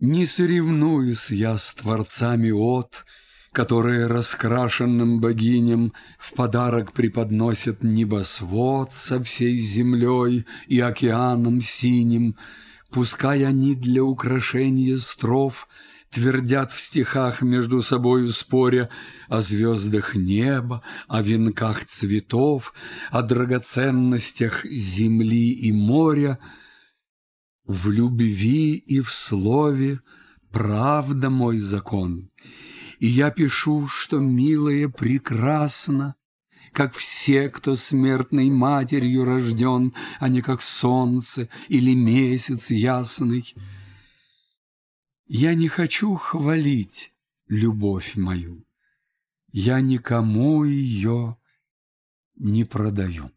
Не соревнуюсь я с творцами от, Которые раскрашенным богиням В подарок преподносят небосвод Со всей землей и океаном синим, Пускай они для украшения стров Твердят в стихах между собою споря О звездах неба, о венках цветов, О драгоценностях земли и моря — в любви и в слове правда мой закон, И я пишу, что милое прекрасно, Как все, кто смертной матерью рожден, А не как солнце или месяц ясный. Я не хочу хвалить любовь мою, Я никому ее не продаю.